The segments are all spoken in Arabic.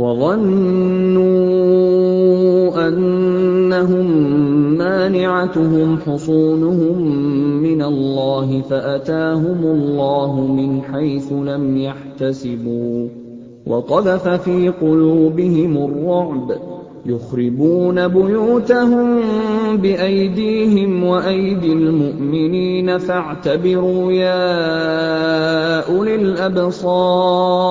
وَظَنُّوا أَنَّهُم مَّانِعَتُهُمْ حُصُونُهُم مِّنَ اللَّهِ فَأَتَاهُمُ اللَّهُ مِنْ حَيْثُ لَمْ يَحْتَسِبُوا وَقَذَفَ فِي قُلُوبِهِمُ الرُّعْبَ يُخْرِبُونَ بُيُوتَهُم بِأَيْدِيهِمْ وَأَيْدِي الْمُؤْمِنِينَ فَاعْتَبِرُوا يَا أُولِي الْأَبْصَارِ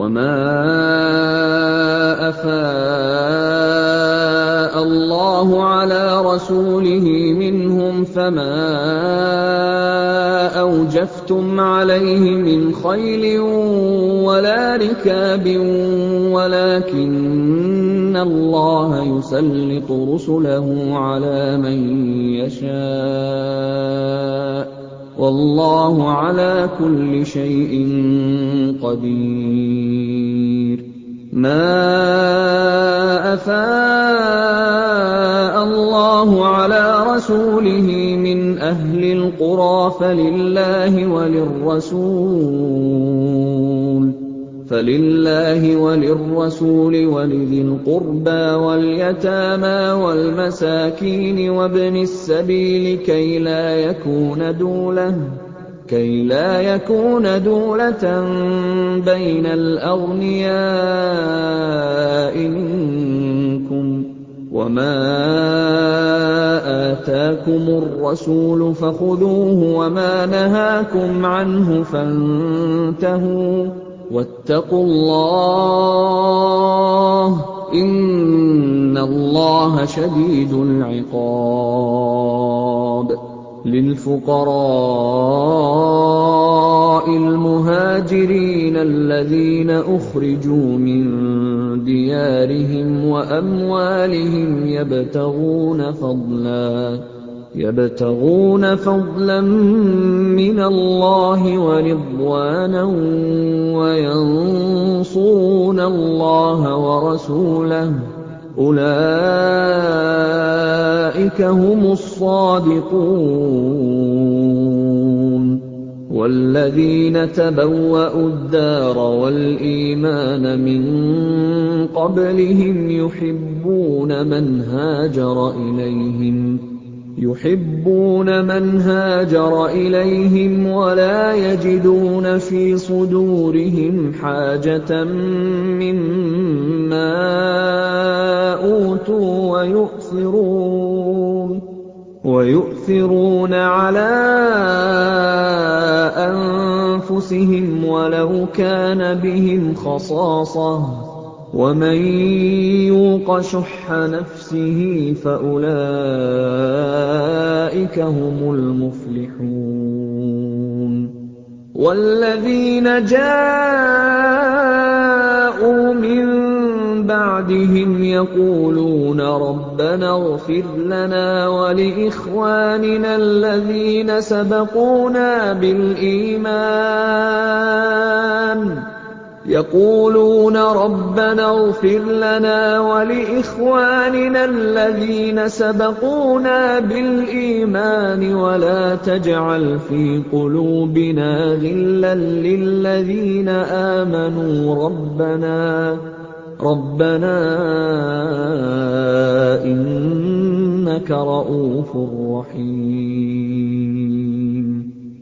وَمَا أَفَاءَ اللَّهُ عَلَىٰ رَسُولِهِ مِنْهُمْ فَمَا أَوْجَفْتُمْ عَلَيْهِ مِنْ خَيْلٍ وَلَا رِكَابٍ وَلَٰكِنَّ اللَّهَ يُسَلِّطُ رُسُلَهُ عَلَىٰ مَن يَشَاءُ ۚ وَاللَّهُ عَلَىٰ كُلِّ شَيْءٍ قَدِيرٌ. مَا أَفَاءَ اللَّهُ عَلَىٰ رَسُولِهِ مِنْ أَهْلِ الْقُرَىٰ فَلِلَّهِ وَلِلرَّسُولِ وَلِذِي الْقُرْبَىٰ وَالْيَتَامَىٰ وَالْمَسَاكِينِ وَابْنِ السَّبِيلِ كَيْ لَا يَكُونَ دُولَةً بَيْنَ الْأَغْنِيَاءِ مِنكُمْ ۚ وَمَا آتَاكُمُ الرَّسُولُ فَخُذُوهُ وَمَا نَهَاكُمْ عَنْهُ فَانتَهُوا ۚ وَاتَّقُوا اللَّهَ ۖ إِنَّ اللَّهَ شَدِيدُ الْعِقَابِ. لِلْفُقَرَاءِ الْمُهَاجِرِينَ الَّذِينَ أُخْرِجُوا مِن دِيَارِهِمْ وَأَمْوَالِهِمْ يَبْتَغُونَ فَضْلًا. مِّنَ اللَّهِ وَرِضْوَانًا وَيَنصُرُونَ اللَّهَ وَرَسُولَهُ ۚ. أُولَٰئِكَ هُمُ الصَّادِقُونَ. وَالَّذِينَ تَبَوَّءُوا الدَّارَ وَالْإِيمَانَ مِن قَبْلِهِمْ يُحِبُّونَ مَنْ هَاجَرَ إِلَيْهِمْ. وَلَا يَجِدُونَ فِي صُدُورِهِمْ حَاجَةً مِّمَّا أُوتُوا وَيُؤْثِرُونَ عَلَىٰ أَنفُسِهِمْ وَلَوْ كَانَ بِهِمْ خَصَاصَةٌ ۚ وَمَن يُوقَ شُحَّ نَفْسِهِ فَأُولَٰئِكَ هُمُ الْمُفْلِحُونَ. وَالَّذِينَ جَاءُوا مِن بَعْدِهِمْ يَقُولُونَ رَبَّنَا اغْفِرْ لَنَا وَلِإِخْوَانِنَا الَّذِينَ سَبَقُونَا بِالْإِيمَانِ. يَقُولُونَ رَبَّنَا اغْفِرْ لَنَا وَلِإِخْوَانِنَا الَّذِينَ سَبَقُونَا بِالْإِيمَانِ وَلَا تَجْعَلْ فِي قُلُوبِنَا غِلًّا لِّلَّذِينَ آمَنُوا رَبَّنَا إِنَّكَ رَءُوفٌ رَّحِيمٌ.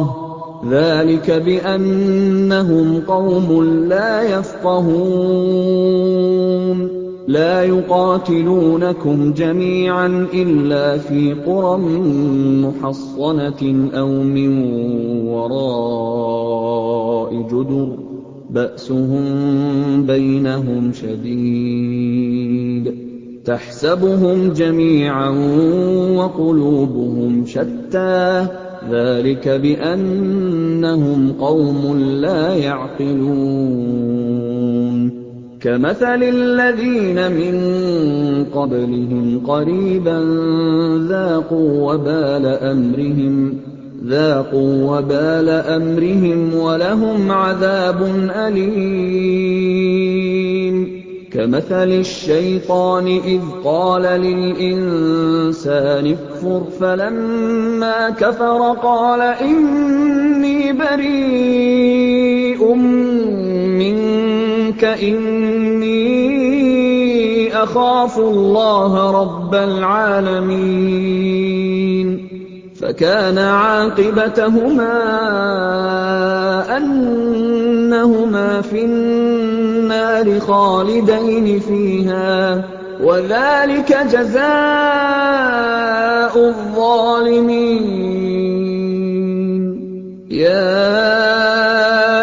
ۚ. ذَٰلِكَ بِأَنَّهُمْ قَوْمٌ لَّا يَفْقَهُونَ. لَا يُقَاتِلُونَكُمْ جَمِيعًا إِلَّا فِي قُرًى مُّحَصَّنَةٍ أَوْ مِن وَرَاءِ جُدُرٍ ۚ. بَأْسُهُم بَيْنَهُمْ شَدِيدٌ ۚ. تَحْسَبُهُمْ جَمِيعًا وَقُلُوبُهُمْ شَتَّىٰ ۚ. ذَٰلِكَ بِأَنَّهُمْ قَوْمٌ لَّا يَعْقِلُونَ. كَمَثَلِ الَّذِينَ مِن قَبْلِهِمْ قَرِيبًا ذَاقُوا وَبَالَ أَمْرِهِمْ وَلَهُمْ عَذَابٌ أَلِيمٌ. كَمَثَلِ الشَّيْطَانِ إِذْ قَالَ لِلْإِنسَانِ اكْفُرْ فَلَمَّا كَفَرَ قَالَ إِنِّي بَرِيءٌ مِّنكَ إِنِّي أَخَافُ اللَّهَ رَبَّ الْعَالَمِينَ. فَكَانَ عَاقِبَتَهُمَا أَنَّهُمَا فِي النَّارِ خَالِدَيْنِ فِيهَا ۚ وَذَٰلِكَ جَزَاءُ الظَّالِمِينَ. يَا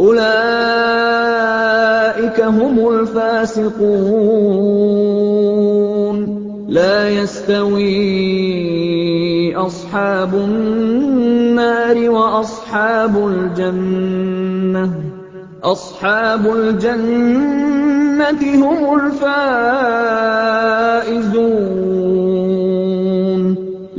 أُولَٰئِكَ هُمُ الْفَاسِقُونَ. لَا يَسْتَوِي أَصْحَابُ النَّارِ وَأَصْحَابُ الْجَنَّةِ ۚ. أَصْحَابُ الْجَنَّةِ هُمُ الْفَائِزُونَ.